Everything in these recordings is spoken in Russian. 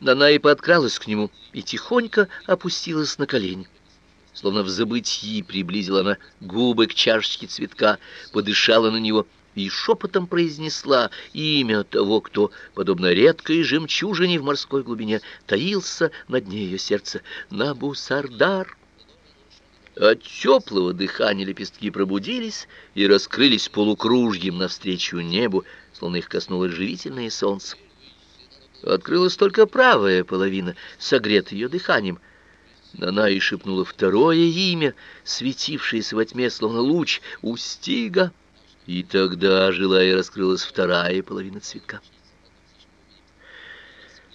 Нанаи подкралась к нему и тихонько опустилась на колени. Словно в забытии приблизила она губы к чашечке цветка, подышала на него и шепотом произнесла имя того, кто, подобно редкой жемчужине в морской глубине, таился на дне ее сердца — Набусардар. От теплого дыхания лепестки пробудились и раскрылись полукружьем навстречу небу, словно их коснулось живительное солнце. Открылась только правая половина, согретая ее дыханием. Нанаи шепнула второе имя, светившееся во тьме, словно луч, Устига. И тогда, желая, раскрылась вторая половина цветка.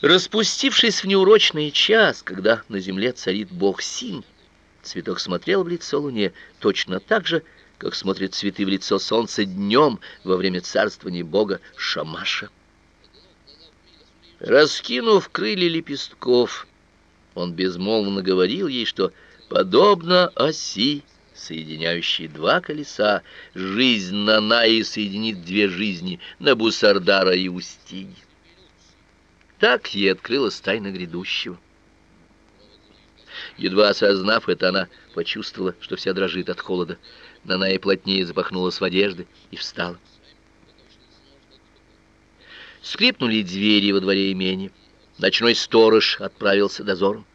Распустившись в неурочный час, когда на земле царит бог Синь, цветок смотрел в лицо луне точно так же, как смотрят цветы в лицо солнца днем во время царствования бога Шамаша. Раскинув крылья лепестков, он безмолвно говорил ей, что подобно оси, соединяющей два колеса, жизнь Нанаи соединит две жизни Набусардара и Устиги. Так ей открылась тайна грядущего. Едва осознав это, она почувствовала, что вся дрожит от холода. Наная плотнее запахнулась в одежды и встала. Скрипнули двери во дворе имени. Ночной сторож отправился дозором.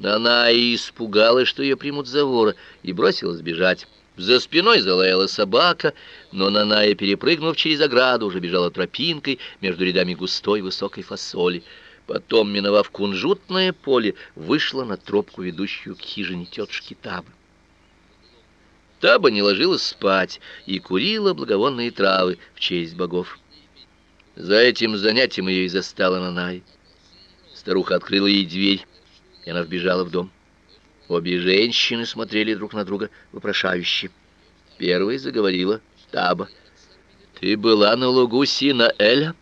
Она испугалась, что ее примут за вора, и бросилась бежать. За спиной залаяла собака, но Наная, перепрыгнув через ограду, уже бежала тропинкой между рядами густой высокой фасоли. Потом, миновав кунжутное поле, вышла на тропку, ведущую к хижине тетушки Табы. Таба не ложилась спать и курила благовонные травы в честь богов. За этим занятием ее и застала Нанай. Старуха открыла ей дверь, и она вбежала в дом. Обе женщины смотрели друг на друга вопрошающе. Первой заговорила Таба. «Ты была на лугу Сина Эля?»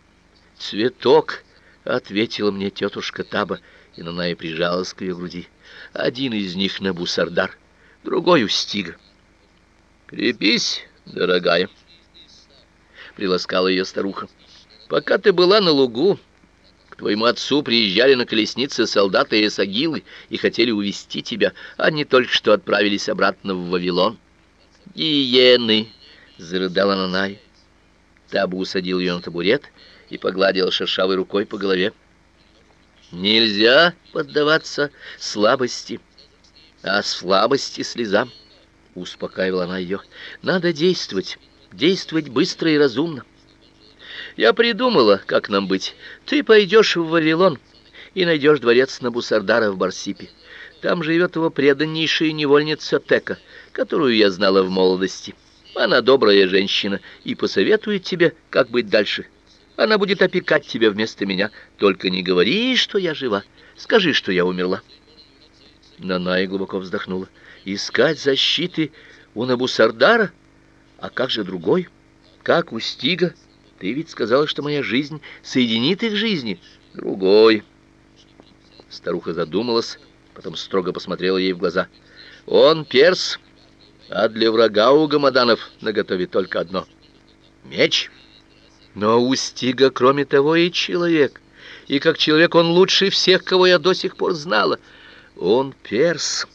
«Цветок», — ответила мне тетушка Таба, и Нанай прижалась к ее груди. «Один из них на Бусардар, другой у Стига». «Крепись, дорогая», — приласкала ее старуха. Пока ты была на лугу, к твоему отцу приезжали на колеснице солдаты и сагилы и хотели увести тебя. Они только что отправились обратно в Вавилон. Гиены, зарыдала Нанай. Табу усадил ее на табурет и погладил шершавой рукой по голове. Нельзя поддаваться слабости, а слабости слезам, успокаивала она ее. Надо действовать, действовать быстро и разумно. Я придумала, как нам быть. Ты пойдешь в Вавилон и найдешь дворец Набусардара в Барсипе. Там живет его преданнейшая невольница Тека, которую я знала в молодости. Она добрая женщина и посоветует тебе, как быть дальше. Она будет опекать тебя вместо меня. Только не говори, что я жива. Скажи, что я умерла. Наная глубоко вздохнула. Искать защиты у Набусардара? А как же другой? Как у Стига? Ты ведь сказала, что моя жизнь соединит их жизни. Другой. Старуха задумалась, потом строго посмотрела ей в глаза. Он перс, а для врага у гамаданов наготове только одно — меч. Но у Стига, кроме того, и человек. И как человек он лучше всех, кого я до сих пор знала. Он перс,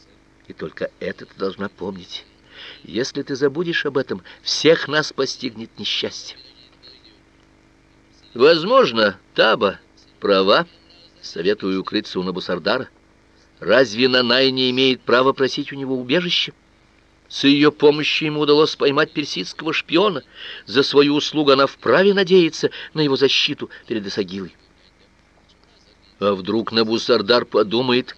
и только это ты должна помнить. Если ты забудешь об этом, всех нас постигнет несчастье. Возможно, Таба права, советую укрыться у Набусардара. Разве Нанай не имеет права просить у него убежище? С ее помощью ему удалось поймать персидского шпиона. За свою услугу она вправе надеяться на его защиту перед Исагилой. А вдруг Набусардар подумает,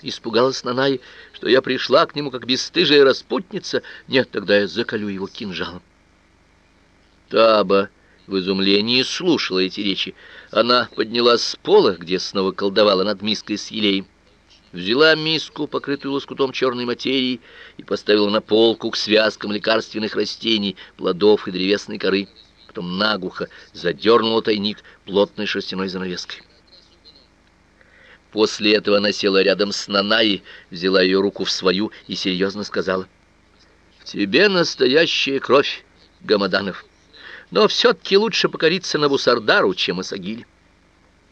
испугалась Нанай, что я пришла к нему как бесстыжая распутница? Нет, тогда я заколю его кинжалом. Таба в изумлении слушала эти речи. Она поднялась с пола, где снова колдовала над миской с елеем, взяла миску, покрытую лоскутом черной материи, и поставила на полку к связкам лекарственных растений, плодов и древесной коры. Потом наглухо задернула тайник плотной шерстяной занавеской. После этого она села рядом с Нанаей, взяла ее руку в свою и серьезно сказала, «В тебе настоящая кровь, Гамаданов» но все-таки лучше покориться Навусардару, чем Исагиль.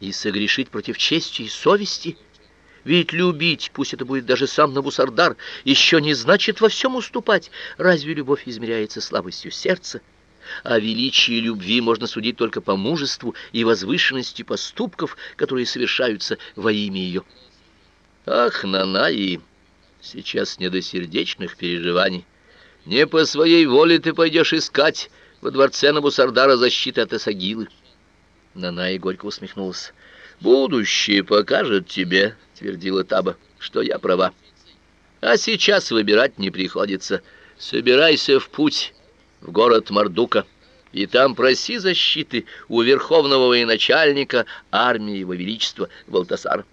и согрешить против чести и совести. Ведь любить, пусть это будет даже сам Набусардар, еще не значит во всем уступать. Разве любовь измеряется слабостью сердца? О величии любви можно судить только по мужеству и возвышенности поступков, которые совершаются во имя ее. Ах, Нанаи, сейчас не до сердечных переживаний. Не по своей воле ты пойдешь искать во дворце Набусардара защиты от Эсагилы. Нанаи горько усмехнулась. «Будущее покажет тебе», — твердила Таба, — «что я права. А сейчас выбирать не приходится. Собирайся в путь, в город Мардука, и там проси защиты у верховного военачальника армии его величества Валтасара».